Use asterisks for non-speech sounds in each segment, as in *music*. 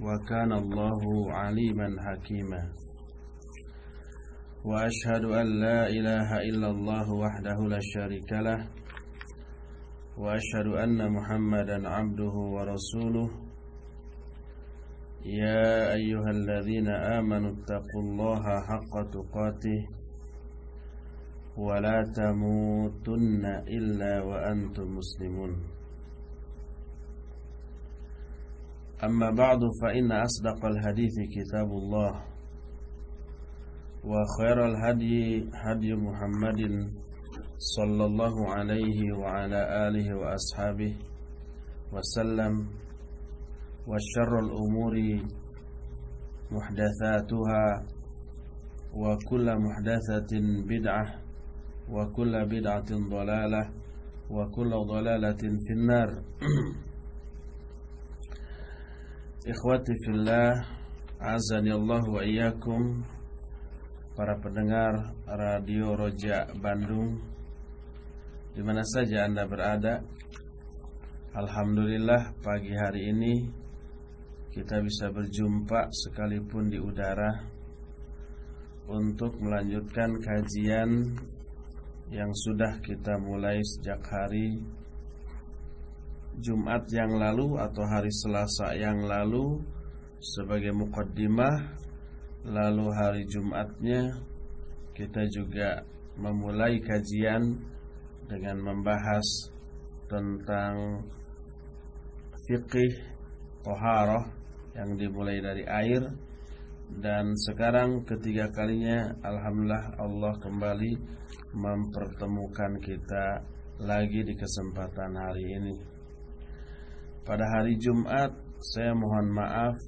وكان الله عليما حكيما. وأشهد أن لا إله إلا الله وحده لا شريك له. وأشهد أن محمدا عبده ورسوله. يا أيها الذين آمنوا اتقوا الله حق تقاته. ولا تموتن إلا وأنتم مسلمون. أما بعد فإن أصدق الحديث كتاب الله وخير الهدي هدي محمد صلى الله عليه وعلى آله وأصحابه وسلم وشر الأمور محدثاتها وكل محدثة بدعة وكل بدعة ضلالة وكل ضلالة في النار. *clears throat* Ikhwati fillah Azani Allah wa iyyakum Para pendengar Radio Roja Bandung di mana saja Anda berada. Alhamdulillah pagi hari ini Kita bisa berjumpa sekalipun di udara Untuk melanjutkan kajian Yang sudah kita mulai sejak hari Jumat yang lalu atau hari Selasa yang lalu sebagai mukaddimah lalu hari Jumatnya kita juga memulai kajian dengan membahas tentang fikih toharoh yang dimulai dari air. Dan sekarang ketiga kalinya Alhamdulillah Allah kembali mempertemukan kita lagi di kesempatan hari ini pada hari Jumat saya mohon maaf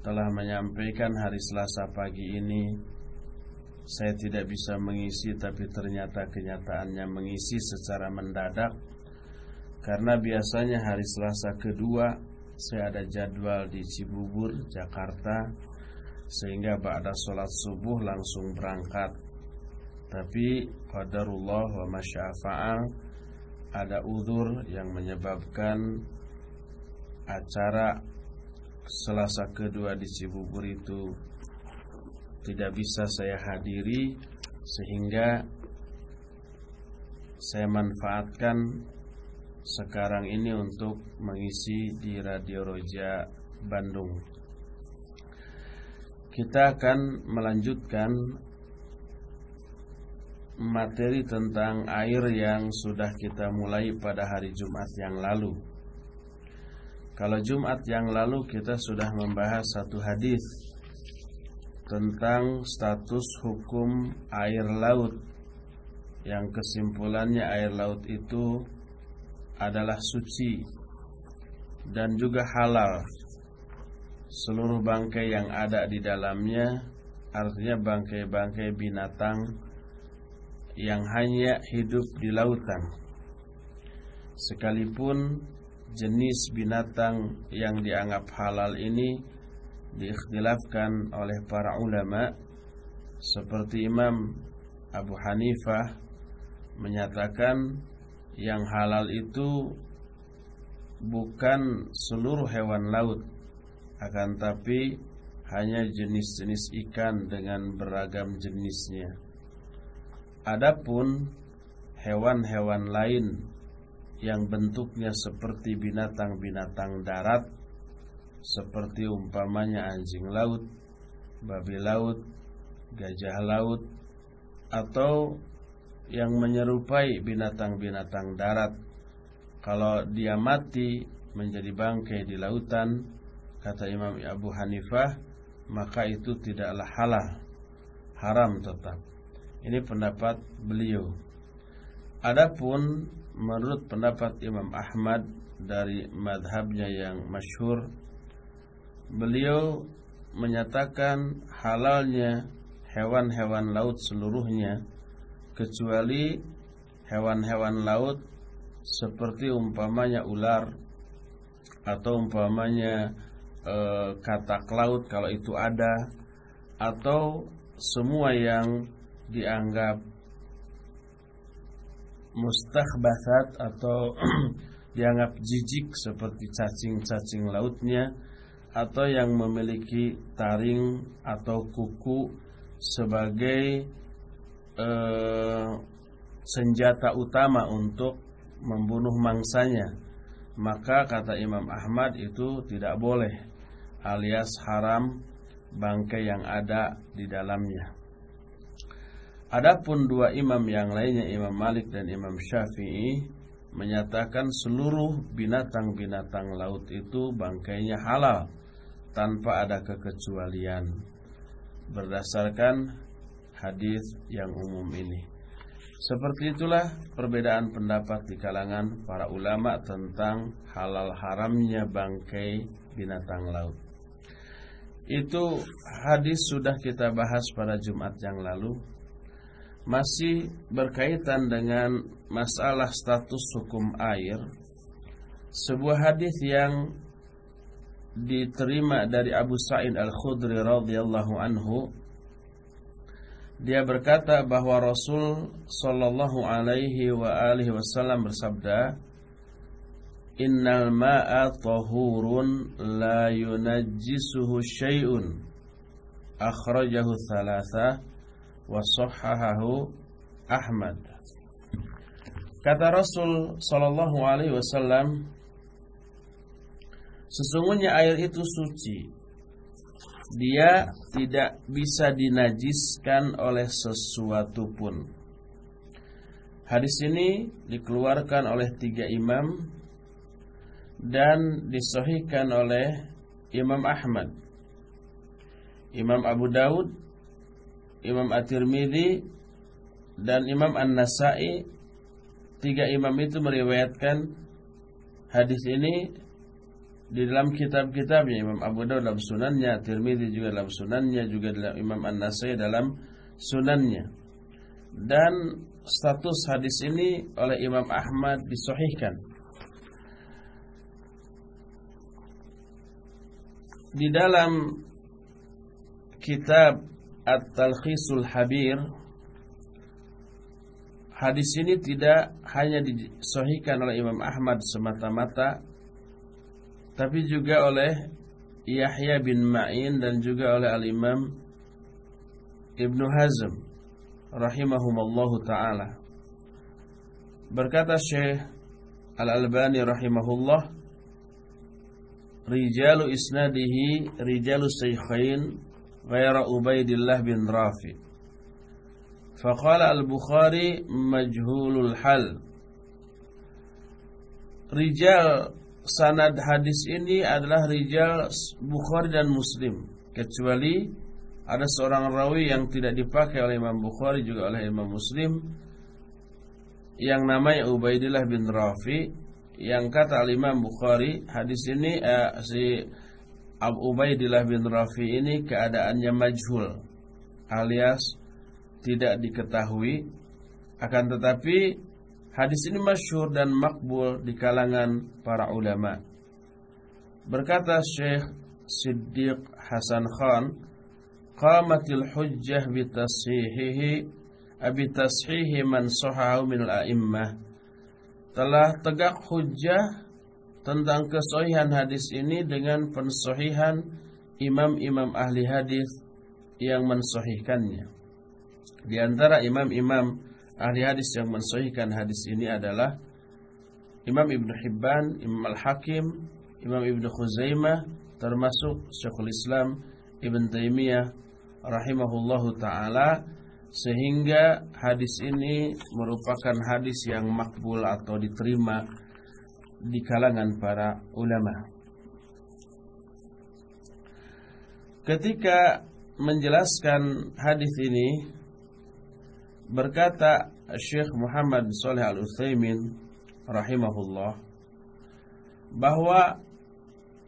telah menyampaikan hari Selasa pagi ini. Saya tidak bisa mengisi tapi ternyata kenyataannya mengisi secara mendadak. Karena biasanya hari Selasa kedua saya ada jadwal di Cibubur, Jakarta sehingga ba'da sholat subuh langsung berangkat. Tapi qadarullah wa masyafa'al ada udur yang menyebabkan acara Selasa kedua di Cibubur itu tidak bisa saya hadiri sehingga saya manfaatkan sekarang ini untuk mengisi di Radio Roja Bandung. Kita akan melanjutkan materi tentang air yang sudah kita mulai pada hari Jumat yang lalu. Kalau Jumat yang lalu kita sudah membahas satu hadis tentang status hukum air laut yang kesimpulannya air laut itu adalah suci dan juga halal. Seluruh bangkai yang ada di dalamnya artinya bangkai-bangkai binatang yang hanya hidup di lautan. Sekalipun jenis binatang yang dianggap halal ini diikhtilafkan oleh para ulama seperti Imam Abu Hanifah menyatakan yang halal itu bukan seluruh hewan laut akan tapi hanya jenis-jenis ikan dengan beragam jenisnya. Adapun hewan-hewan lain yang bentuknya seperti binatang-binatang darat seperti umpamanya anjing laut, babi laut, gajah laut atau yang menyerupai binatang-binatang darat. Kalau dia mati menjadi bangkai di lautan kata Imam Abu Hanifah maka itu tidaklah halal haram tetap. Ini pendapat beliau. Adapun menurut pendapat Imam Ahmad dari madhabnya yang masyhur beliau menyatakan halalnya hewan-hewan laut seluruhnya kecuali hewan-hewan laut seperti umpamanya ular atau umpamanya e, katak laut kalau itu ada atau semua yang dianggap mustahbathat atau *clears throat* dianggap jijik seperti cacing-cacing lautnya atau yang memiliki taring atau kuku sebagai eh, senjata utama untuk membunuh mangsanya. Maka kata Imam Ahmad itu tidak boleh alias haram bangkai yang ada di dalamnya Adapun dua imam yang lainnya Imam Malik dan Imam Syafi'i menyatakan seluruh binatang-binatang laut itu bangkainya halal tanpa ada kekecualian berdasarkan hadis yang umum ini. Seperti itulah perbedaan pendapat di kalangan para ulama tentang halal haramnya bangkai binatang laut. Itu hadis sudah kita bahas pada Jumat yang lalu masih berkaitan dengan masalah status hukum air sebuah hadis yang diterima dari Abu Sa'id Al-Khudri radhiyallahu anhu. Dia berkata bahwa Rasul sallallahu alaihi wa alihi wasallam bersabda Innal ma'a tahurun la yunajjisuhu syai'un. Akhrajahu Wasohahahu Ahmad. Kata Rasul Sallallahu Alaihi Wasallam, sesungguhnya air itu suci. Dia tidak bisa dinajiskan oleh sesuatu pun. Hadis ini dikeluarkan oleh tiga imam dan disohikan oleh Imam Ahmad, Imam Abu Daud Imam At-Tirmidzi dan Imam An-Nasai tiga imam itu meriwayatkan hadis ini di dalam kitab-kitabnya Imam Abu Dawud dalam sunannya, Tirmidzi juga dalam sunannya, juga dalam Imam An-Nasai dalam sunannya. Dan status hadis ini oleh Imam Ahmad disahihkan. Di dalam kitab At-Talkhisul Habir. Hadis ini tidak hanya disohikan oleh Imam Ahmad semata-mata Tapi juga oleh Yahya bin Ma'in dan juga oleh Al-Imam Ibnu Hazm Rahimahumallahu ta'ala. Berkata Syekh Al-Albani rahimahullah Rijalu isnadihi Rijalu Saykhain غير عبيد الله بن رافع فقال البخاري مجهول الحل Rijal sanad hadis ini adalah rijal Bukhari dan Muslim kecuali ada seorang rawi yang tidak dipakai oleh Imam Bukhari juga oleh Imam Muslim yang namanya Ubaidillah bin Rafi yang kata Imam Bukhari hadis ini eh, si Abu Ubaidillah bin Rafi ini keadaannya majhul alias tidak diketahui. Akan tetapi hadis ini masyhur dan makbul di kalangan para ulama. Berkata Syekh Siddiq Hasan Khan qamatil hujjah bi tashihihi abi tashihi man sahahu min al-a'immah telah tegak hujjah tentang kesohihan hadis ini dengan pensohihan imam-imam ahli hadis yang mensohihkannya. Di antara imam-imam ahli hadis yang mensohihkan hadis ini adalah Imam Ibn Hibban, Imam Al-Hakim, Imam Ibn Khuzaimah, termasuk Syekhul Islam Ibn Taimiyah rahimahullahu taala sehingga hadis ini merupakan hadis yang makbul atau diterima di kalangan para ulama. Ketika menjelaskan hadis ini berkata Syekh Muhammad Saleh Al Utsaimin rahimahullah bahwa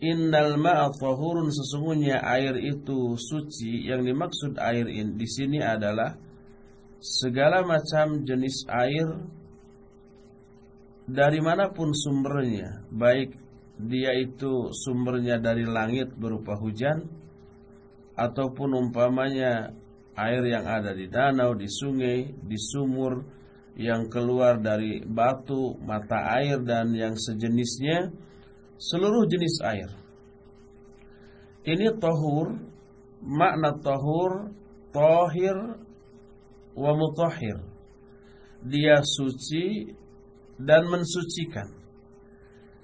innal ma'a tahurun sesungguhnya air itu suci yang dimaksud air in, di sini adalah segala macam jenis air dari mana pun sumbernya baik dia itu sumbernya dari langit berupa hujan ataupun umpamanya air yang ada di danau, di sungai, di sumur yang keluar dari batu, mata air dan yang sejenisnya, seluruh jenis air. Ini tohur, makna tohur, tohir, wa mutahhir. Dia suci dan mensucikan.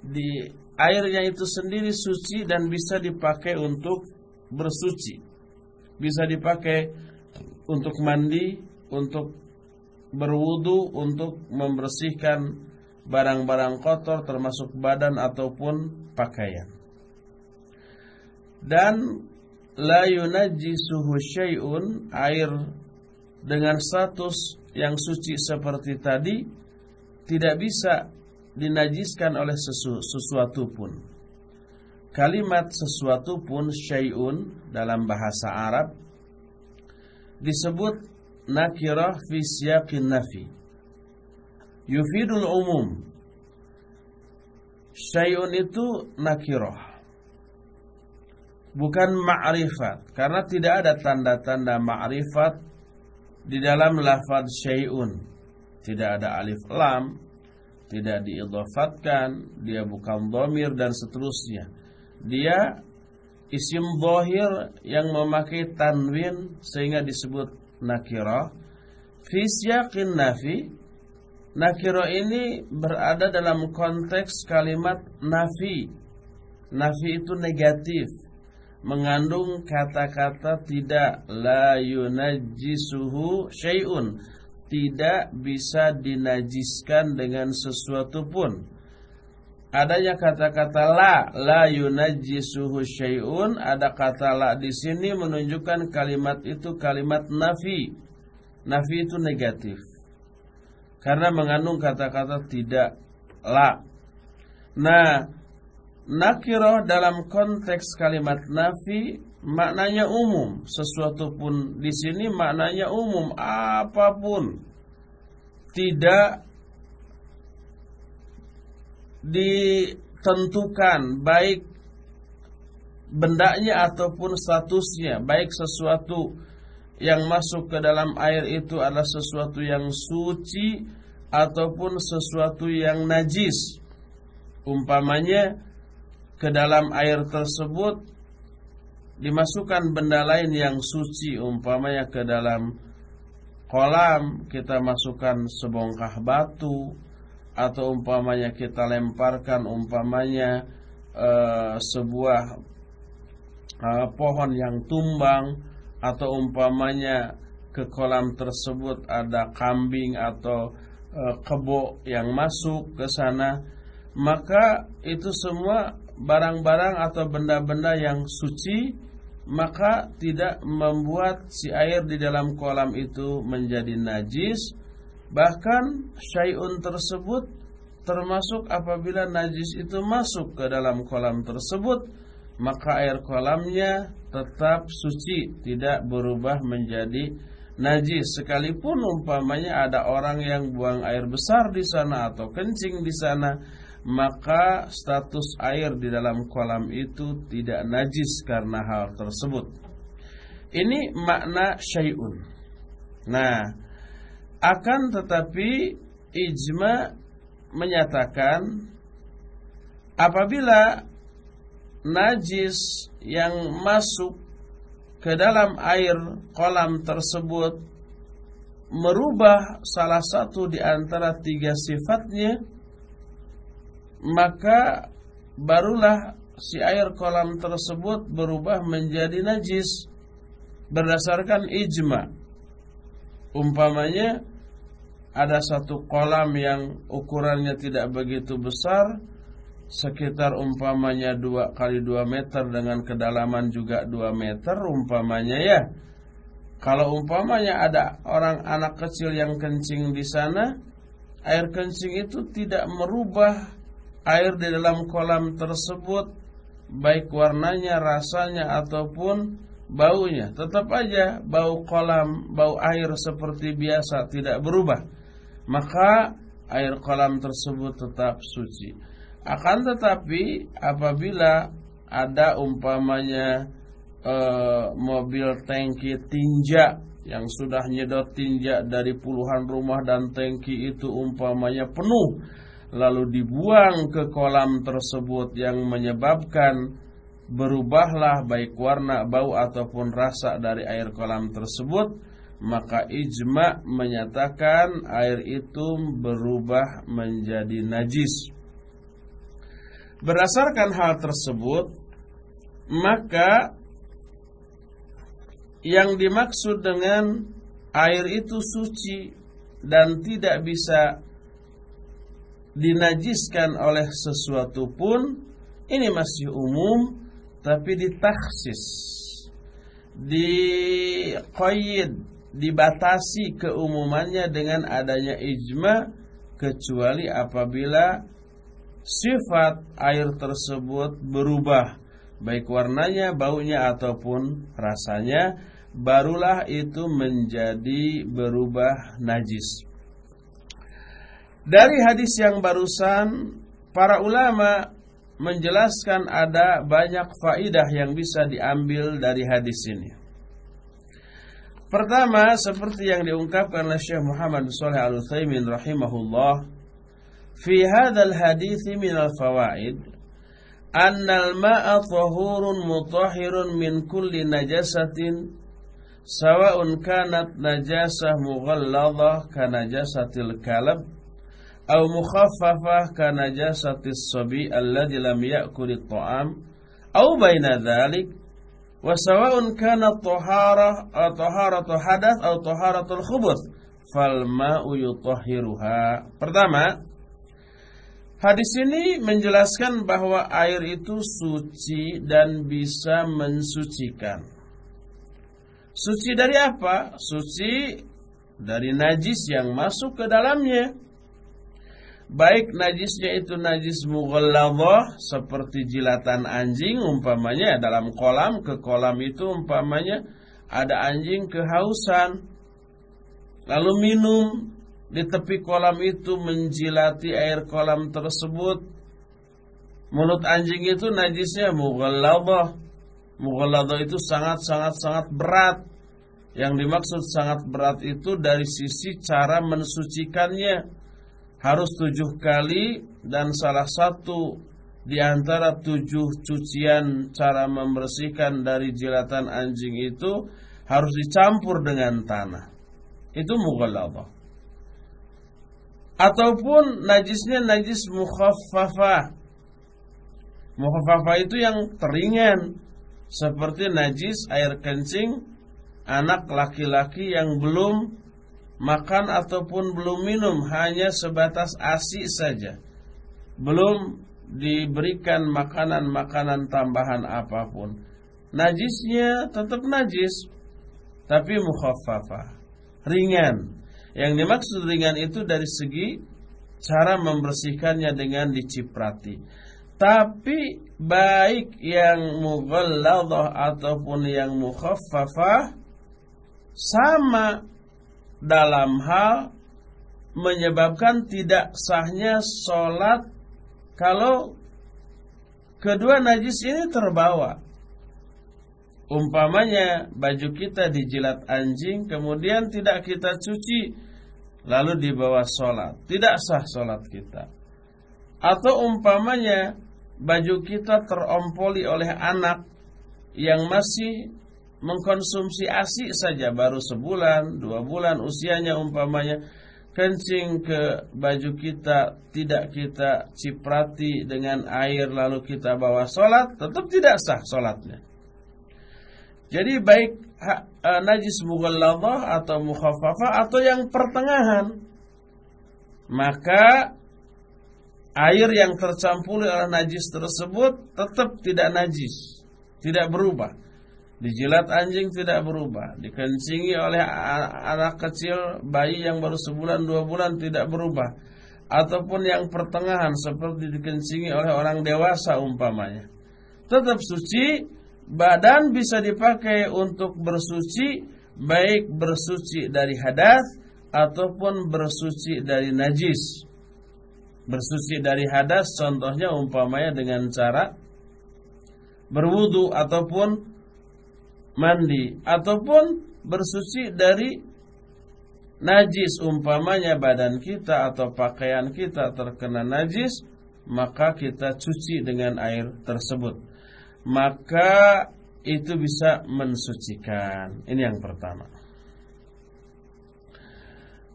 Di airnya itu sendiri suci dan bisa dipakai untuk bersuci. Bisa dipakai untuk mandi, untuk berwudu, untuk membersihkan barang-barang kotor termasuk badan ataupun pakaian. Dan la yunajjisuhu syai'un air dengan status yang suci seperti tadi tidak bisa dinajiskan oleh sesu, sesuatu pun. Kalimat sesuatu pun syai'un dalam bahasa Arab disebut nakirah fi siyaqin nafi. Yufidul umum. Syai'un itu nakirah. Bukan ma'rifat karena tidak ada tanda-tanda ma'rifat di dalam lafaz syai'un. Tidak ada alif lam, tidak diidhafatkan, dia bukan dhamir dan seterusnya. Dia isim zahir yang memakai tanwin sehingga disebut nakirah. Fi siyaqin nafi nakirah ini berada dalam konteks kalimat nafi. Nafi itu negatif mengandung kata-kata tidak la yunajjisuhu syai'un tidak bisa dinajiskan dengan sesuatu pun. Adanya kata-kata la la yunajjisuhu syai'un ada kata la di sini menunjukkan kalimat itu kalimat nafi. Nafi itu negatif. Karena mengandung kata-kata tidak la. Nah Nakirah dalam konteks kalimat nafi maknanya umum. Sesuatu pun di sini maknanya umum, apa pun. Tidak ditentukan baik bendanya ataupun statusnya, baik sesuatu yang masuk ke dalam air itu adalah sesuatu yang suci ataupun sesuatu yang najis. Umpamanya ke dalam air tersebut dimasukkan benda lain yang suci umpamanya ke dalam kolam kita masukkan sebongkah batu atau umpamanya kita lemparkan umpamanya e, sebuah e, pohon yang tumbang atau umpamanya ke kolam tersebut ada kambing atau e, kebo yang masuk ke sana maka itu semua barang-barang atau benda-benda yang suci maka tidak membuat si air di dalam kolam itu menjadi najis. Bahkan syai'un tersebut termasuk apabila najis itu masuk ke dalam kolam tersebut maka air kolamnya tetap suci tidak berubah menjadi najis. Sekalipun umpamanya ada orang yang buang air besar di sana atau kencing di sana maka status air di dalam kolam itu tidak najis karena hal tersebut. Ini makna syai'un. Nah, akan tetapi ijma menyatakan apabila najis yang masuk ke dalam air kolam tersebut merubah salah satu di antara tiga sifatnya maka barulah si air kolam tersebut berubah menjadi najis berdasarkan ijma. Umpamanya ada satu kolam yang ukurannya tidak begitu besar sekitar umpamanya dua kali dua meter dengan kedalaman juga dua meter umpamanya ya. Kalau umpamanya ada orang anak kecil yang kencing di sana, air kencing itu tidak merubah air di dalam kolam tersebut baik warnanya, rasanya ataupun baunya. Tetap aja bau kolam, bau air seperti biasa tidak berubah. Maka air kolam tersebut tetap suci. Akan tetapi apabila ada umpamanya e, mobil tangki tinja yang sudah nyedot tinja dari puluhan rumah dan tangki itu umpamanya penuh lalu dibuang ke kolam tersebut yang menyebabkan berubahlah baik warna, bau ataupun rasa dari air kolam tersebut, maka ijma menyatakan air itu berubah menjadi najis. Berdasarkan hal tersebut, maka yang dimaksud dengan air itu suci dan tidak bisa dinajiskan oleh sesuatu pun ini masih umum tapi ditaksis di qaid dibatasi keumumannya dengan adanya ijma kecuali apabila sifat air tersebut berubah baik warnanya, baunya ataupun rasanya barulah itu menjadi berubah najis. Dari hadis yang barusan para ulama menjelaskan ada banyak faidah yang bisa diambil dari hadis ini. Pertama, seperti yang diungkapkan oleh Syekh Muhammad Shalih Al Utsaimin rahimahullah, fi hadzal hadis min al fawaid anna al ma'a tahurun mutahhirun min kulli najasatin sawa'un kanat najasah mughalladhah ka najasatil kalab au mukhaffafah kana jasatis sabi alladhi lam ya'kul at-ta'am au baina dhalik wa sawa'un kana taharah uh, taharatu hadath au taharatul khubuth fal ma'u yutahhiruha pertama Hadis ini menjelaskan bahwa air itu suci dan bisa mensucikan. Suci dari apa? Suci dari najis yang masuk ke dalamnya. Baik najisnya itu najis mughalladhah seperti jilatan anjing umpamanya dalam kolam ke kolam itu umpamanya ada anjing kehausan. Lalu minum di tepi kolam itu menjilati air kolam tersebut. Mulut anjing itu najisnya mughalladhah. Mughalladhah itu sangat sangat sangat berat. Yang dimaksud sangat berat itu dari sisi cara mensucikannya harus tujuh kali dan salah satu di antara tujuh cucian cara membersihkan dari jilatan anjing itu harus dicampur dengan tanah. Itu mughalladhah. Ataupun najisnya najis mukhaffafah. Mukhaffafah itu yang teringan seperti najis air kencing anak laki-laki yang belum makan ataupun belum minum hanya sebatas ASI saja. Belum diberikan makanan-makanan tambahan apa pun. Najisnya tetap najis tapi mukhaffafah, ringan. Yang dimaksud ringan itu dari segi cara membersihkannya dengan diciprati. Tapi baik yang mughalladhah ataupun yang mukhaffafah sama dalam hal menyebabkan tidak sahnya sholat kalau kedua najis ini terbawa. Umpamanya baju kita dijilat anjing kemudian tidak kita cuci lalu dibawa sholat. Tidak sah sholat kita. Atau umpamanya baju kita terompoli oleh anak yang masih mengkonsumsi ASI saja baru sebulan, dua bulan usianya umpamanya kencing ke baju kita tidak kita ciprati dengan air lalu kita bawa sholat tetap tidak sah sholatnya. Jadi baik ha, e, najis mughalladhah atau mukhaffafah atau yang pertengahan maka air yang tercampur oleh najis tersebut tetap tidak najis, tidak berubah. Dijilat anjing tidak berubah. Dikencingi oleh anak kecil Bayi yang baru sebulan dua bulan tidak berubah. Ataupun yang pertengahan Seperti dikencingi oleh orang dewasa umpamanya. Tetap suci, badan bisa dipakai untuk bersuci, baik bersuci dari hadas ataupun bersuci dari najis. Bersuci dari hadas contohnya umpamanya dengan cara berwudu ataupun mandi ataupun bersuci dari najis umpamanya badan kita atau pakaian kita terkena najis maka kita cuci dengan air tersebut. Maka itu bisa mensucikan. Ini yang pertama.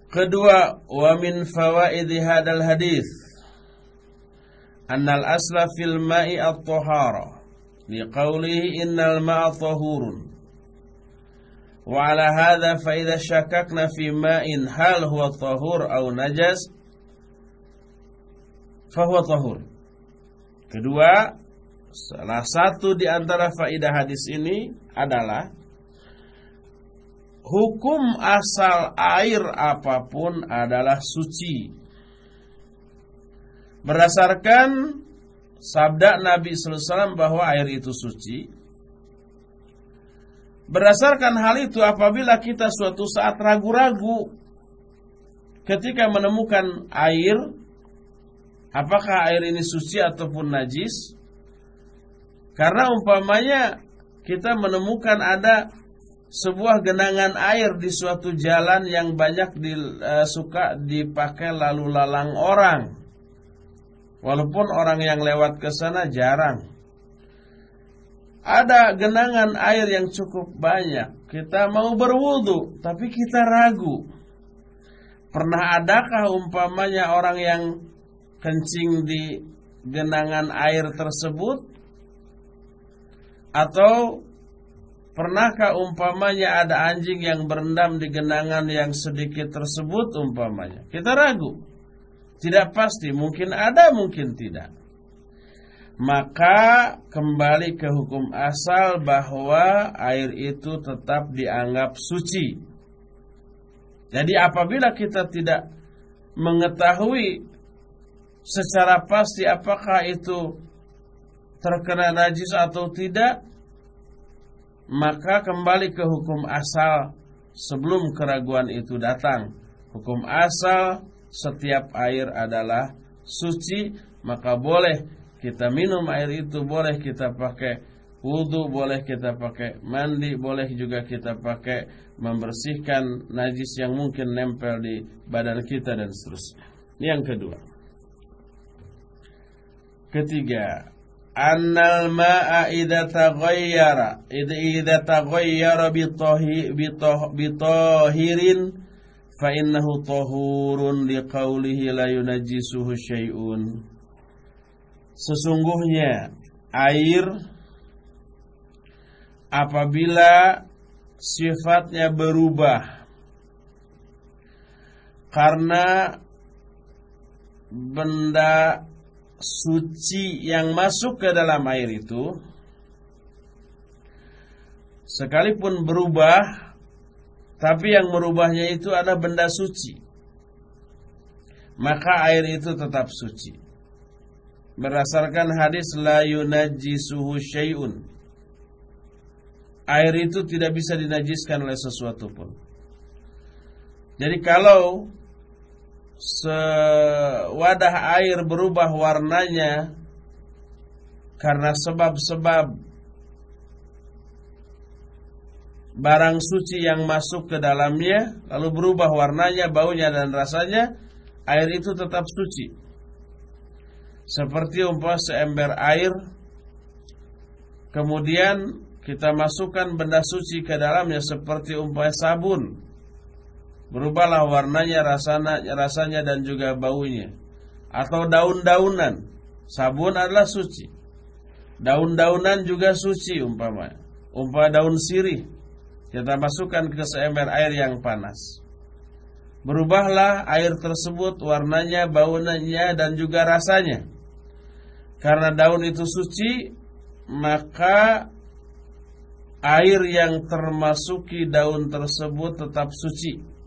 Kedua wa min fawaidi hadal hadis. Annal asla fil ma'i at-tahara. Liqaulihi innal ma'a tahurun وعلى هذا فإذا شككنا في ماء هل هو طهور أو نجس فهو طهور kedua salah satu di antara faidah hadis ini adalah hukum asal air apapun adalah suci berdasarkan sabda Nabi sallallahu alaihi wasallam bahwa air itu suci Berdasarkan hal itu apabila kita suatu saat ragu-ragu ketika menemukan air apakah air ini suci ataupun najis karena umpamanya kita menemukan ada sebuah genangan air di suatu jalan yang banyak di, uh, suka dipakai lalu lalang orang. Walaupun orang yang lewat ke sana jarang ada genangan air yang cukup banyak. Kita mau berwudu, tapi kita ragu. Pernah adakah umpamanya orang yang kencing di genangan air tersebut? Atau pernahkah umpamanya ada anjing yang berendam di genangan yang sedikit tersebut umpamanya? Kita ragu. Tidak pasti, mungkin ada, mungkin tidak maka kembali ke hukum asal bahwa air itu tetap dianggap suci. Jadi apabila kita tidak mengetahui secara pasti apakah itu terkena najis atau tidak, maka kembali ke hukum asal sebelum keraguan itu datang. Hukum asal setiap air adalah suci, maka boleh kita minum air itu boleh kita pakai wudhu, boleh kita pakai mandi, boleh juga kita pakai membersihkan najis yang mungkin nempel di badan kita dan seterusnya. Yang kedua. Ketiga, annal ma'a idza taghayyara idza taghayyara bi tahirin fa innahu tahurun liqaulihi la yunajjisuhu syai'un Sesungguhnya air apabila sifatnya berubah karena benda suci yang masuk ke dalam air itu sekalipun berubah tapi yang merubahnya itu ada benda suci. Maka air itu tetap suci berdasarkan hadis la yunajjisuhu syai'un. Air itu tidak bisa dinajiskan oleh sesuatu pun. Jadi kalau sewadah air berubah warnanya karena sebab-sebab barang suci yang masuk ke dalamnya lalu berubah warnanya, baunya dan rasanya, air itu tetap suci seperti umpama seember air kemudian kita masukkan benda suci ke dalamnya seperti umpama sabun. Berubahlah warnanya rasanya rasanya dan juga baunya. Atau daun-daunan. Sabun adalah suci. Daun-daunan juga suci umpama. Umpama daun sirih. Kita masukkan ke seember air yang panas. Berubahlah air tersebut warnanya baunya dan juga rasanya karena daun itu suci, maka air yang termasuki daun tersebut tetap suci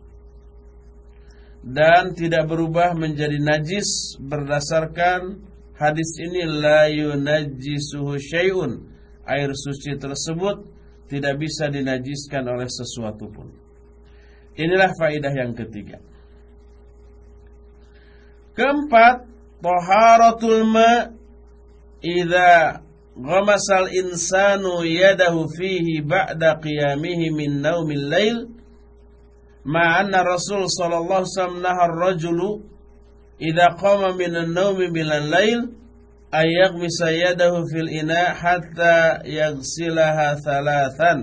dan tidak berubah menjadi najis berdasarkan hadis ini la yunajjisuhu syai'un. Air suci tersebut tidak bisa dinajiskan oleh sesuatu pun. Inilah faidah yang ketiga. Keempat, taharatul ma idza ghamasal insanu yadahu fihi ba'da qiyamihi min naumil lail ma anna Rasul sallallahu alaihi wasallam nahar rajulu idza qama min an-naumi bil lail ay yaghmisa yadahu fil ina hatta yaghsilaha thalathan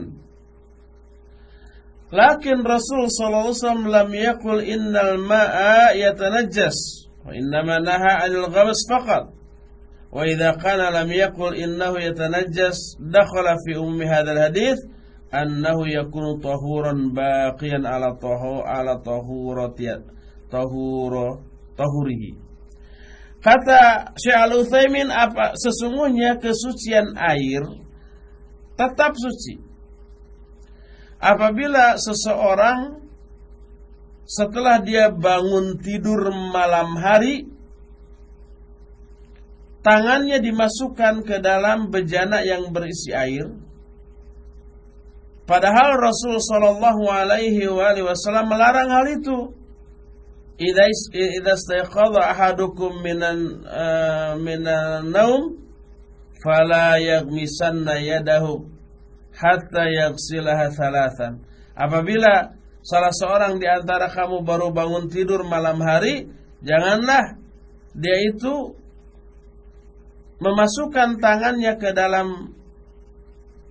Lakin Rasul sallallahu alaihi wasallam lam yaqul innal ma'a yatanajjas wa innama naha 'anil ghawas faqat wa idza kana lam yaqul innahu yatanajjas dakhala fi ummi hadzal hadits annahu yakunu tahuran baqiyan ala tahu ala tahurati tahuro tahurihi. Kata Syekh Al-Utsaimin apa sesungguhnya kesucian air tetap suci? Apabila seseorang setelah dia bangun tidur malam hari tangannya dimasukkan ke dalam bejana yang berisi air padahal Rasul sallallahu alaihi wasallam melarang hal itu idza istayqadha ahadukum minan uh, minan naum fala yaghmisanna yadahu hatta yaghsilaha thalathan. Apabila salah seorang di antara kamu baru bangun tidur malam hari, janganlah dia itu memasukkan tangannya ke dalam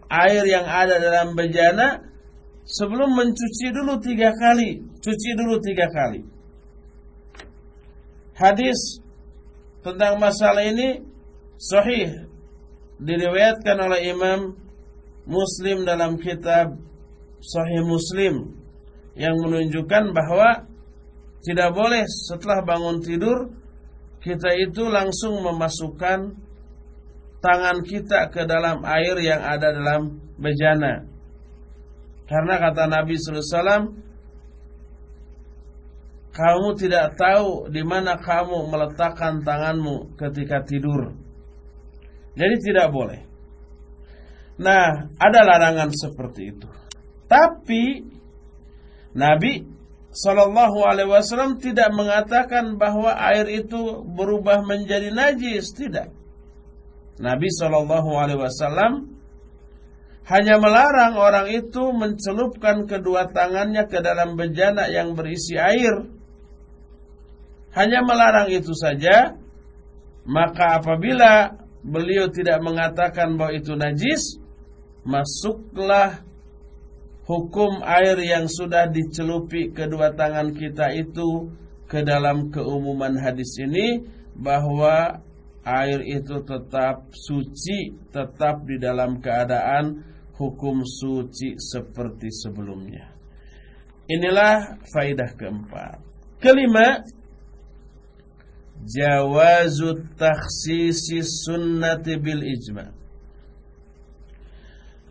air yang ada dalam bejana sebelum mencuci dulu tiga kali. Cuci dulu tiga kali. Hadis tentang masalah ini sahih diriwayatkan oleh Imam Muslim dalam kitab Sahih Muslim yang menunjukkan bahwa tidak boleh setelah bangun tidur kita itu langsung memasukkan tangan kita ke dalam air yang ada dalam bejana. Karena kata Nabi sallallahu alaihi kamu tidak tahu di mana kamu meletakkan tanganmu ketika tidur. Jadi tidak boleh. Nah, ada larangan seperti itu. Tapi Nabi Shallallahu Alaihi Wasallam tidak mengatakan bahwa air itu berubah menjadi najis, tidak. Nabi Shallallahu Alaihi Wasallam hanya melarang orang itu mencelupkan kedua tangannya ke dalam bejana yang berisi air. Hanya melarang itu saja. Maka apabila beliau tidak mengatakan bahwa itu najis, masuklah hukum air yang sudah dicelupi kedua tangan kita itu ke dalam keumuman hadis ini bahwa air itu tetap suci, tetap di dalam keadaan hukum suci seperti sebelumnya. Inilah faidah keempat. Kelima, jawazu takhsisi sunnati bil ijma.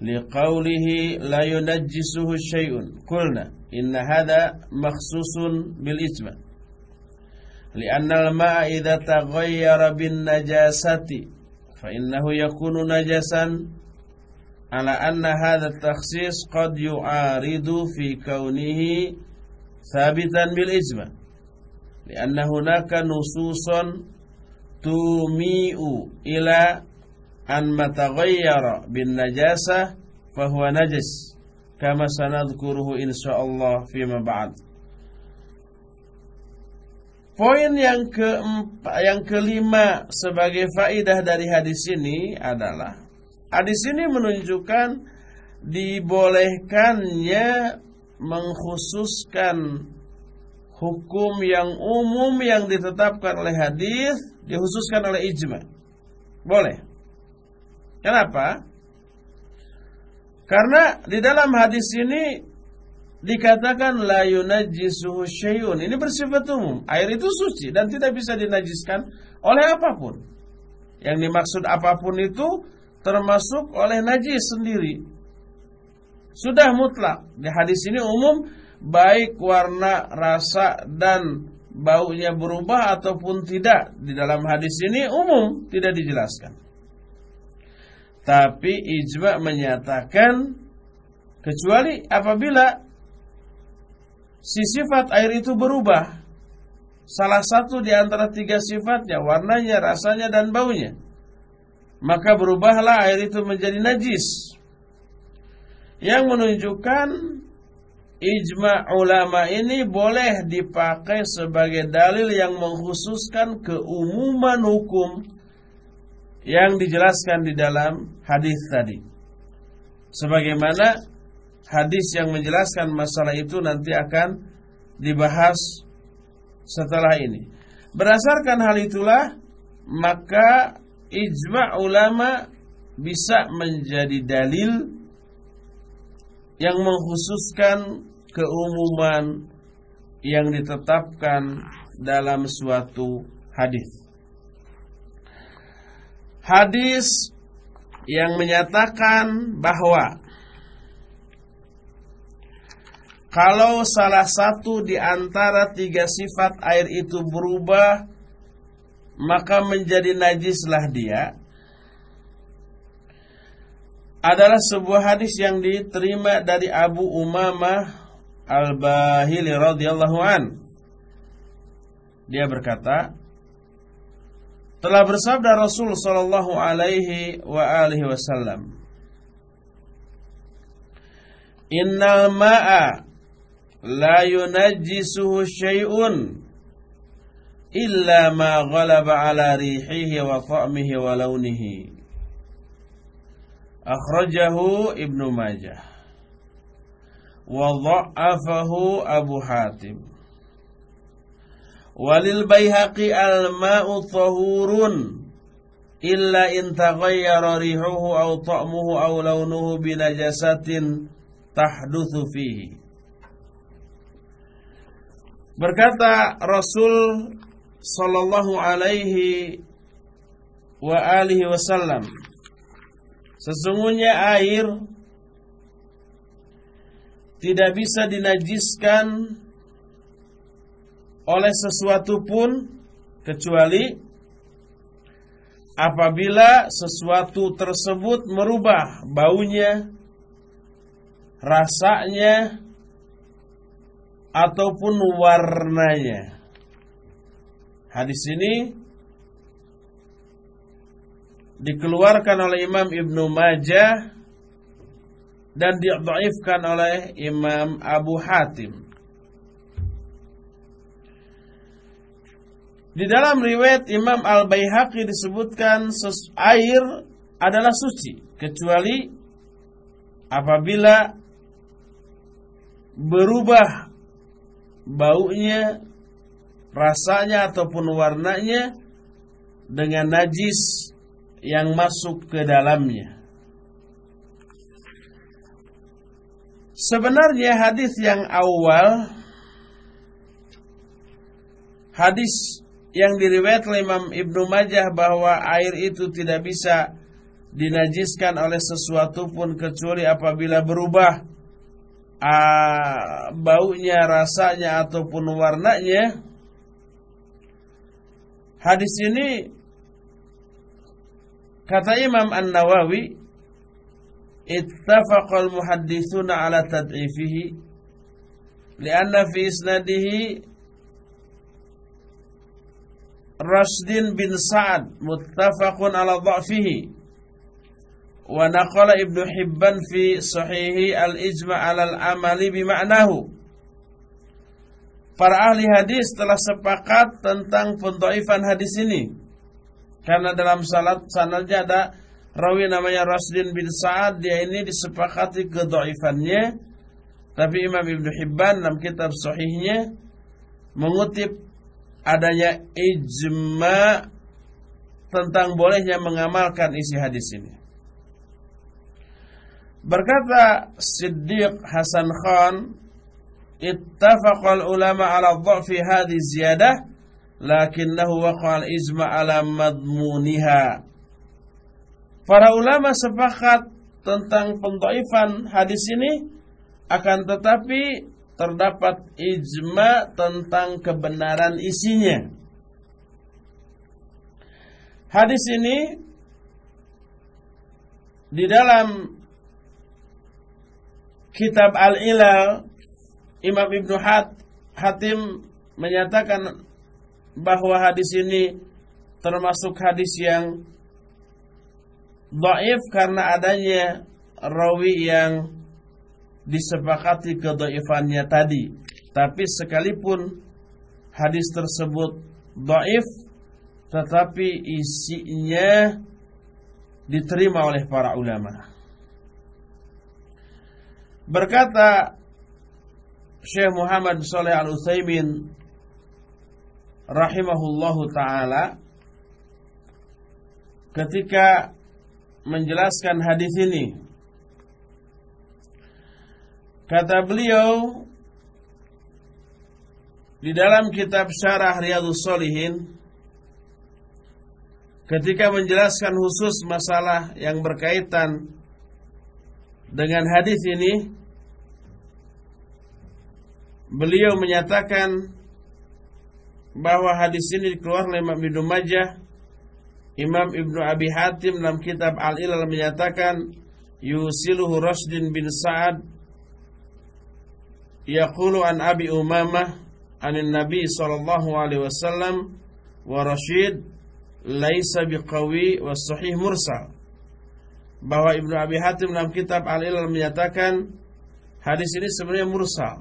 Liqaulihi la yunajjisuhu syai'un. Qulna inna hada makhsusun bil ijma'. لأن الماء إذا تغير بالنجاسة فإنه يكون نجسا على أن هذا التخصيص قد يعارض في كونه ثابتا بالإجماع لأن هناك نصوص تميء إلى an mataghayyara bin najasa fahuwa najis kama sanadhkuruhu insyaallah fima ba'd Poin yang keempat, yang kelima sebagai faidah dari hadis ini adalah hadis ini menunjukkan dibolehkannya mengkhususkan hukum yang umum yang ditetapkan oleh hadis dikhususkan oleh ijma. Boleh. Kenapa? Karena di dalam hadis ini dikatakan la yunajjisuhu syai'un. Ini bersifat umum. Air itu suci dan tidak bisa dinajiskan oleh apa pun. Yang dimaksud apa pun itu termasuk oleh najis sendiri. Sudah mutlak. Di hadis ini umum baik warna, rasa dan baunya berubah ataupun tidak di dalam hadis ini umum tidak dijelaskan. Tapi ijma menyatakan kecuali apabila si sifat air itu berubah. Salah satu di antara tiga sifatnya, warnanya, rasanya, dan baunya. Maka berubahlah air itu menjadi najis. Yang menunjukkan ijma ulama ini boleh dipakai sebagai dalil yang mengkhususkan keumuman hukum yang dijelaskan di dalam hadis tadi. Sebagaimana hadis yang menjelaskan masalah itu nanti akan dibahas setelah ini. Berdasarkan hal itulah maka ijma ulama bisa menjadi dalil yang mengkhususkan keumuman yang ditetapkan dalam suatu hadis. Hadis yang menyatakan bahwa kalau salah satu di antara tiga sifat air itu berubah, maka menjadi najislah dia adalah sebuah hadis yang diterima dari Abu Umamah Al-Bahili radhiyallahu an. Dia berkata, telah bersabda Rasul sallallahu alaihi wa alihi wasallam, "Innal ma'a la yunajjisuhu syai'un illa ma ghalaba ala rihihi wa ta'mihi wa launihi." akhrajahu Ibnu Majah wa dha'afahu Abu Hatim walil Baihaqi al-ma'u tahurun illa in taghayyara rihuhu aw ta'muhu aw Berkata Rasul sallallahu alaihi wa alihi wasallam Sesungguhnya air tidak bisa dinajiskan oleh sesuatu pun kecuali apabila sesuatu tersebut merubah baunya, rasanya, ataupun warnanya. Hadis ini dikeluarkan oleh Imam Ibnu Majah dan didhaifkan oleh Imam Abu Hatim. Di dalam riwayat Imam Al-Baihaqi disebutkan air adalah suci kecuali apabila berubah baunya, rasanya ataupun warnanya dengan najis yang masuk ke dalamnya. Sebenarnya hadis yang awal hadis yang diriwayat oleh Imam Ibnu Majah bahwa air itu tidak bisa dinajiskan oleh sesuatu pun kecuali apabila berubah uh, baunya, rasanya ataupun warnanya. Hadis ini Kata Imam An-Nawawi, ittafaqal muhadditsuna ala tad'ifihi lianna fi isnadihi Rasdin bin Sa'ad muttafaqun ala dha'fihi wa naqala Ibnu Hibban fi sahihi al-ijma' ala al-amali bima'nahu Para ahli hadis telah sepakat tentang pendhaifan hadis ini karena dalam salat sanadnya ada rawi namanya Rasdin bin Sa'ad, dia ini disepakati kedhaifannya. Tapi Imam Ibn Hibban dalam kitab sahihnya mengutip adanya ijma tentang bolehnya mengamalkan isi hadis ini. Berkata Siddiq Hasan Khan, "Ittafaqal ulama ala dha'fi hadhihi ziyadah" lakinnahu waqa'al ijma' ala madmuniha. Para ulama sepakat tentang pendhaifan hadis ini akan tetapi terdapat ijma tentang kebenaran isinya. Hadis ini di dalam kitab Al-Ilal Imam Ibnu Hatim menyatakan bahwa hadis ini termasuk hadis yang dhaif karena adanya rawi yang disepakati kedhaifannya tadi. Tapi sekalipun hadis tersebut dhaif tetapi isinya diterima oleh para ulama. Berkata Syekh Muhammad Saleh Al-Utsaimin rahimahullahu taala ketika menjelaskan hadis ini kata beliau di dalam kitab Syarah Riyadhus Shalihin ketika menjelaskan khusus masalah yang berkaitan dengan hadis ini beliau menyatakan bahwa hadis ini dikeluarkan oleh Imam Ibnu Majah. Imam Ibnu Abi Hatim dalam kitab Al-Ilal menyatakan yusiluhu Rasdin bin Sa'ad yaqulu an Abi Umamah anin Nabi sallallahu alaihi wasallam wa Rashid laisa biqawi wa sahih mursal bahwa Ibnu Abi Hatim dalam kitab Al-Ilal menyatakan hadis ini sebenarnya mursal.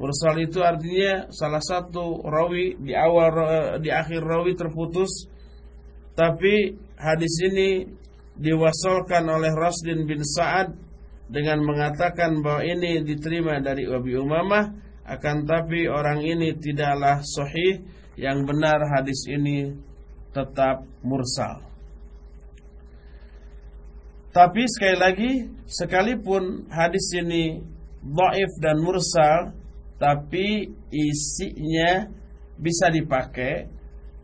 Mursal itu artinya salah satu rawi di awal di akhir rawi terputus tapi hadis ini diwasolkan oleh Rasdin bin Sa'ad dengan mengatakan bahwa ini diterima dari Abi Umamah akan tapi orang ini tidaklah sahih yang benar hadis ini tetap mursal. Tapi sekali lagi, sekalipun hadis ini dhaif dan mursal, tapi isinya bisa dipakai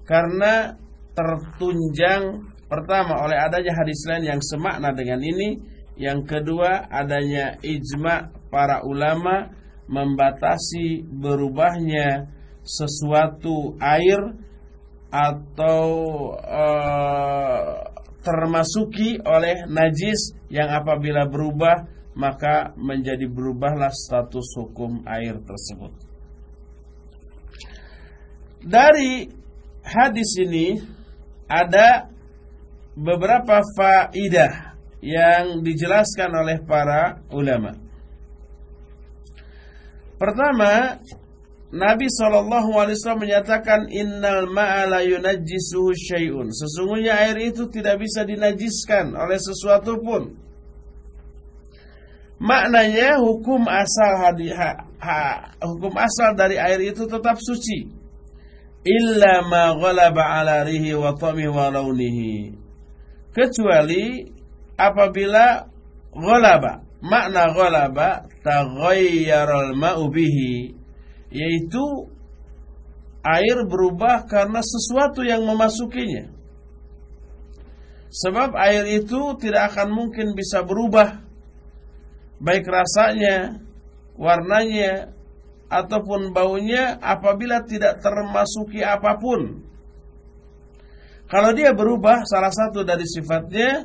karena tertunjang pertama oleh adanya hadis lain yang semakna dengan ini, yang kedua adanya ijma para ulama membatasi berubahnya sesuatu air atau uh, termasuki oleh najis yang apabila berubah maka menjadi berubahlah status hukum air tersebut. Dari hadis ini ada beberapa faidah yang dijelaskan oleh para ulama. Pertama, Nabi SAW menyatakan innal ma'ala yunajjisuhu syai'un. Sesungguhnya air itu tidak bisa dinajiskan oleh sesuatu pun. Maknanya hukum asal hadi, ha, ha, hukum asal dari air itu tetap suci. Illa ma ghalaba ala rihi wa ta'mi wa launihi. Kecuali apabila ghalaba. Makna ghalaba taghayyara al-ma'u bihi yaitu air berubah karena sesuatu yang memasukinya. Sebab air itu tidak akan mungkin bisa berubah baik rasanya, warnanya ataupun baunya apabila tidak termasuki apa pun. Kalau dia berubah salah satu dari sifatnya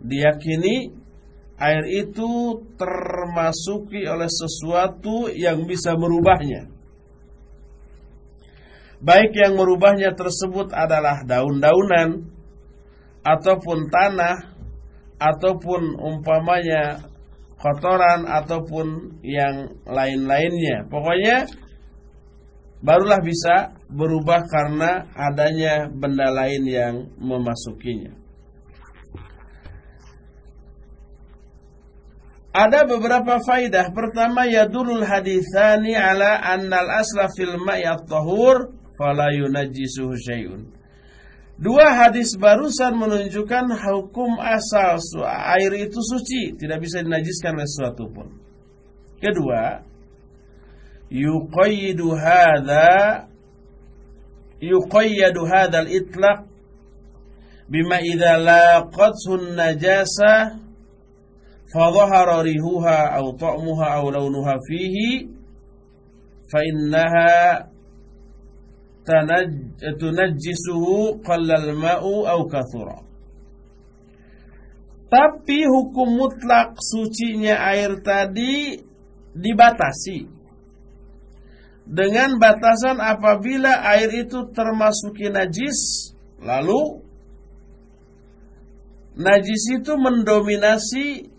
diyakini air itu termasuki oleh sesuatu yang bisa merubahnya. Baik yang merubahnya tersebut adalah daun-daunan ataupun tanah ataupun umpamanya kotoran ataupun yang lain-lainnya. Pokoknya barulah bisa berubah karena adanya benda lain yang memasukinya. Ada beberapa faidah. Pertama, yadulul hadithani ala annal asla fil ma'i at-tahur fala yunajjisuhu syai'un. Dua hadis barusan menunjukkan hukum asal air itu suci, tidak bisa dinajiskan oleh sesuatu pun. Kedua, yuqayyidu hadza yuqayyadu hadzal itlaq bima idza laqathu najasa rihuha aw ta'muha aw launuha fihi fa innaha tunajjisuhu qallal ma'u aw kathura tapi hukum mutlak sucinya air tadi dibatasi. Dengan batasan apabila air itu termasuki najis lalu najis itu mendominasi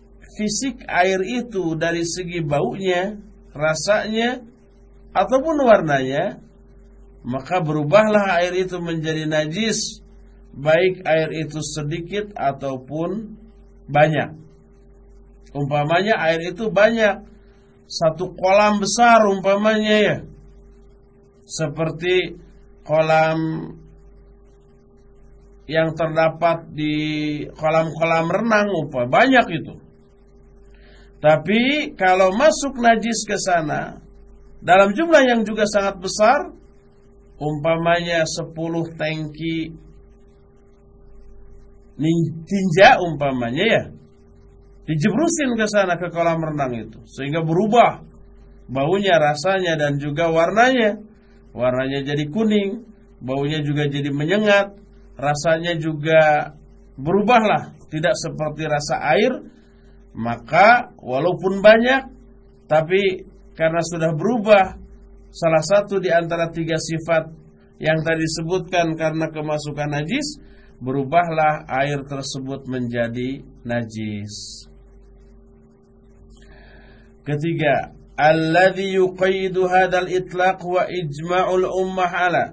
fisik air itu dari segi baunya, rasanya ataupun warnanya maka berubahlah air itu menjadi najis baik air itu sedikit ataupun banyak. Umpamanya air itu banyak. Satu kolam besar umpamanya ya. Seperti kolam yang terdapat di kolam-kolam renang umpah banyak itu. Tapi kalau masuk najis ke sana dalam jumlah yang juga sangat besar, umpamanya 10 tangki tinja umpamanya ya dijebrusin ke sana ke kolam renang itu sehingga berubah baunya rasanya dan juga warnanya. Warnanya jadi kuning baunya juga jadi menyengat rasanya juga berubahlah. Tidak seperti rasa air maka walaupun banyak tapi karena sudah berubah salah satu di antara tiga sifat yang tadi disebutkan karena kemasukan najis berubahlah air tersebut menjadi najis. Ketiga, alladhi yuqayyidu hadzal itlaq wa ijma'ul ummah ala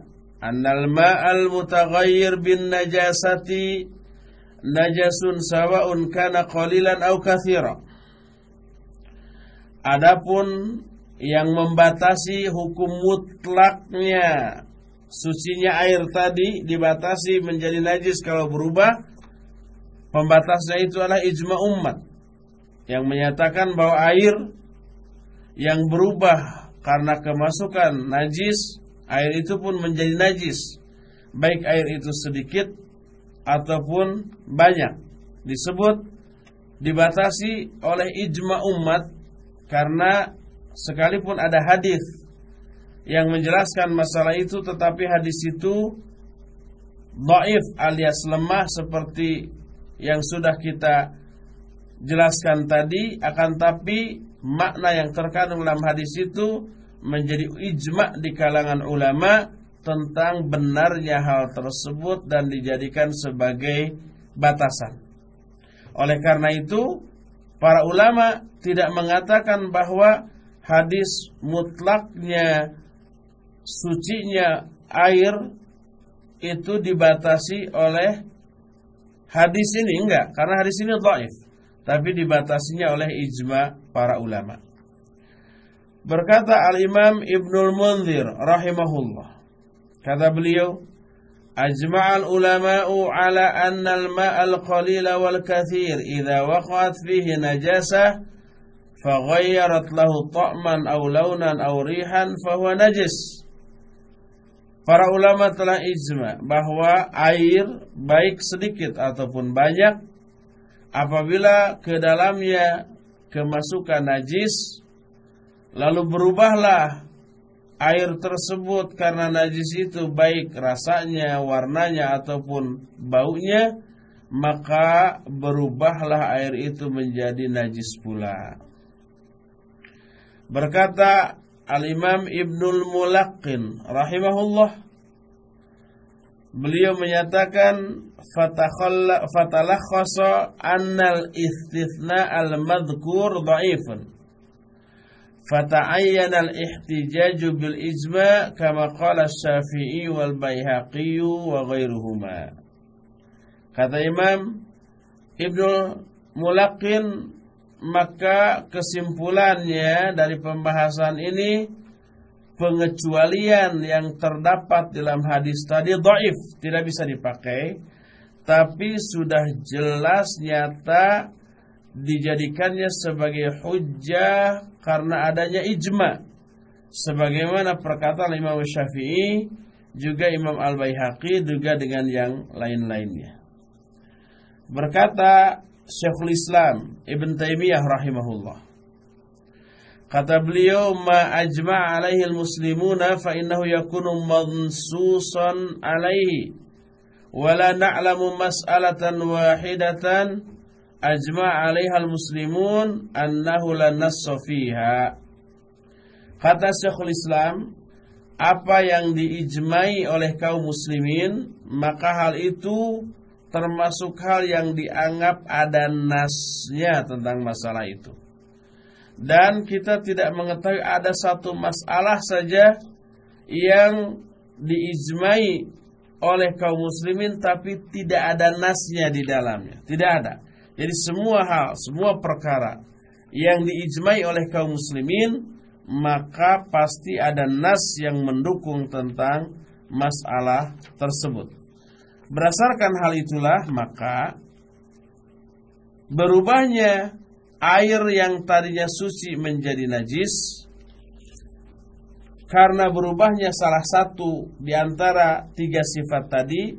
anna al-ma'al mutaghayyir bin najasati najasun sawa'un kana qalilan aw katsira. Adapun yang membatasi hukum mutlaknya sucinya air tadi dibatasi menjadi najis kalau berubah pembatasnya itu adalah ijma umat yang menyatakan bahwa air yang berubah karena kemasukan najis air itu pun menjadi najis baik air itu sedikit ataupun banyak. Disebut dibatasi oleh ijma umat karena sekalipun ada hadis yang menjelaskan masalah itu tetapi hadis itu dhaif alias lemah seperti yang sudah kita jelaskan tadi akan tapi makna yang terkandung dalam hadis itu menjadi ijma di kalangan ulama tentang benarnya hal tersebut dan dijadikan sebagai batasan. Oleh karena itu, para ulama tidak mengatakan bahwa hadis mutlaknya sucinya air itu dibatasi oleh hadis ini enggak karena hadis ini dhaif tapi dibatasinya oleh ijma para ulama berkata al-imam Ibnul Munzir rahimahullah kata beliau ajma'al ulama'u ala anna al-ma'al qalila wal kathir idza waqa'at fihi najasah faghayyarat lahu ta'man aw launan aw rihan fahuwa najis. Para ulama telah ijma bahwa air baik sedikit ataupun banyak apabila ke dalamnya kemasukan najis lalu berubahlah air tersebut karena najis itu baik rasanya, warnanya ataupun baunya maka berubahlah air itu menjadi najis pula. Berkata Al-Imam Ibnul Mulaqin rahimahullah beliau menyatakan fatalakhasa annal istithna al-madhkur dha'ifun ijma' kama qala Syafi'i wal Baihaqi wa ghairuhuma kata Imam Ibnu Mulaqin maka kesimpulannya dari pembahasan ini pengecualian yang terdapat dalam hadis tadi dhaif, tidak bisa dipakai, tapi sudah jelas nyata dijadikannya sebagai hujjah karena adanya ijma. Sebagaimana perkataan Imam Syafi'i juga Imam Al-Baihaqi juga dengan yang lain-lainnya. Berkata Syekhul Islam Ibn Taimiyah rahimahullah Kata beliau, "Ma ajma' alaihi al-muslimuna fa innahu yakunu mansusan alaihi wa la na'lamu mas'alatan wahidatan ajma' 'alaiha al-muslimun annahu la nassa fiha." Kata Syekhul Islam, apa yang diijmai oleh kaum muslimin, maka hal itu termasuk hal yang dianggap ada nasnya tentang masalah itu dan kita tidak mengetahui ada satu masalah saja yang diijmai oleh kaum muslimin tapi tidak ada nasnya di dalamnya. Tidak ada. Jadi semua hal, semua perkara yang diijmai oleh kaum muslimin maka pasti ada nas yang mendukung tentang masalah tersebut. Berdasarkan hal itulah maka berubahnya air yang tadinya suci menjadi najis karena berubahnya salah satu di antara tiga sifat tadi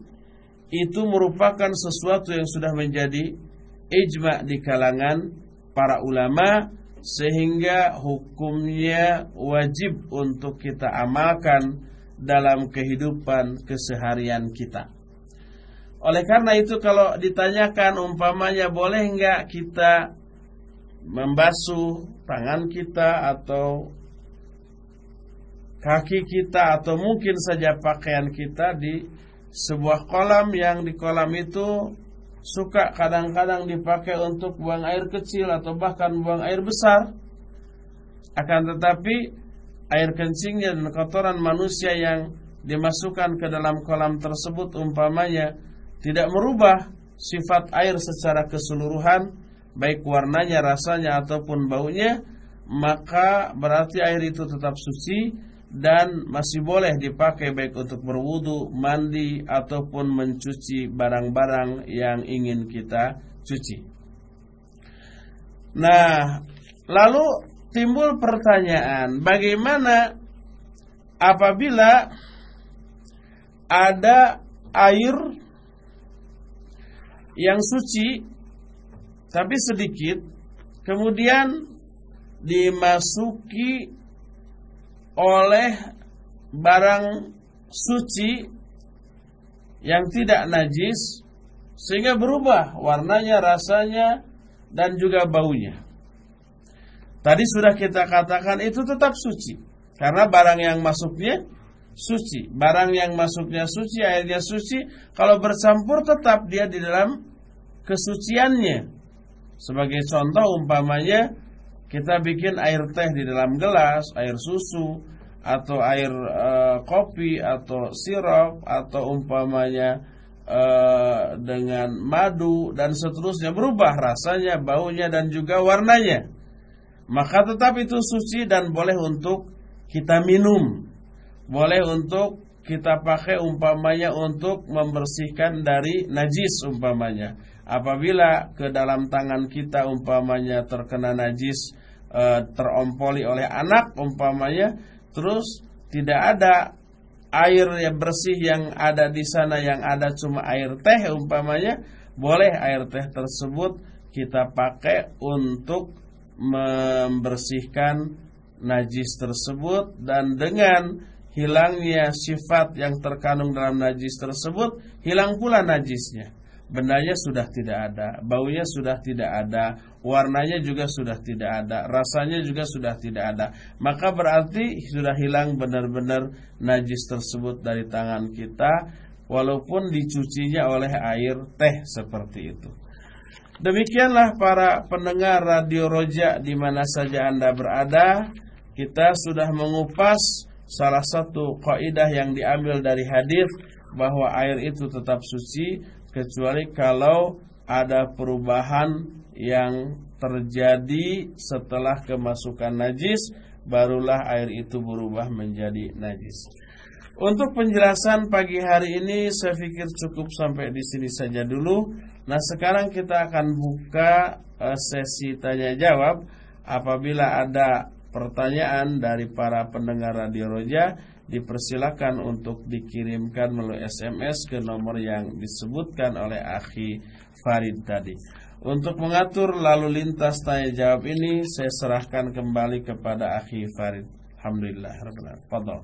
itu merupakan sesuatu yang sudah menjadi ijma di kalangan para ulama sehingga hukumnya wajib untuk kita amalkan dalam kehidupan keseharian kita. Oleh karena itu kalau ditanyakan umpamanya boleh enggak kita membasuh tangan kita atau kaki kita atau mungkin saja pakaian kita di sebuah kolam yang di kolam itu suka kadang-kadang dipakai untuk buang air kecil atau bahkan buang air besar. Akan tetapi air kencingnya dan kotoran manusia yang dimasukkan ke dalam kolam tersebut umpamanya tidak merubah sifat air secara keseluruhan baik warnanya, rasanya ataupun baunya, maka berarti air itu tetap suci dan masih boleh dipakai baik untuk berwudu, mandi ataupun mencuci barang-barang yang ingin kita cuci. Nah, lalu timbul pertanyaan, bagaimana apabila ada air yang suci tapi sedikit kemudian dimasuki oleh barang suci yang tidak najis sehingga berubah warnanya, rasanya dan juga baunya. Tadi sudah kita katakan itu tetap suci karena barang yang masuknya suci. Barang yang masuknya suci, airnya suci, kalau bercampur tetap dia di dalam kesuciannya. Sebagai contoh umpamanya kita bikin air teh di dalam gelas, air susu atau air e, kopi atau sirup atau umpamanya e, dengan madu dan seterusnya berubah rasanya, baunya dan juga warnanya. Maka tetap itu suci dan boleh untuk kita minum. Boleh untuk kita pakai umpamanya untuk membersihkan dari najis umpamanya apabila ke dalam tangan kita umpamanya terkena najis e, terompoli oleh anak umpamanya terus tidak ada air yang bersih yang ada di sana yang ada cuma air teh umpamanya boleh air teh tersebut kita pakai untuk membersihkan najis tersebut dan dengan hilangnya sifat yang terkandung dalam najis tersebut hilang pula najisnya bendanya sudah tidak ada, baunya sudah tidak ada, warnanya juga sudah tidak ada, rasanya juga sudah tidak ada. Maka berarti sudah hilang benar-benar najis tersebut dari tangan kita walaupun dicucinya oleh air teh seperti itu. Demikianlah para pendengar Radio Roja di mana saja Anda berada, kita sudah mengupas salah satu kaidah yang diambil dari hadis bahwa air itu tetap suci kecuali kalau ada perubahan yang terjadi setelah kemasukan najis barulah air itu berubah menjadi najis. Untuk penjelasan pagi hari ini saya pikir cukup sampai di sini saja dulu. Nah, sekarang kita akan buka uh, sesi tanya jawab apabila ada pertanyaan dari para pendengar Radio Roja dipersilakan untuk dikirimkan melalui SMS ke nomor yang disebutkan oleh Akhi Farid tadi. Untuk mengatur lalu lintas tanya jawab ini saya serahkan kembali kepada Akhi Farid. Alhamdulillah. Fadal.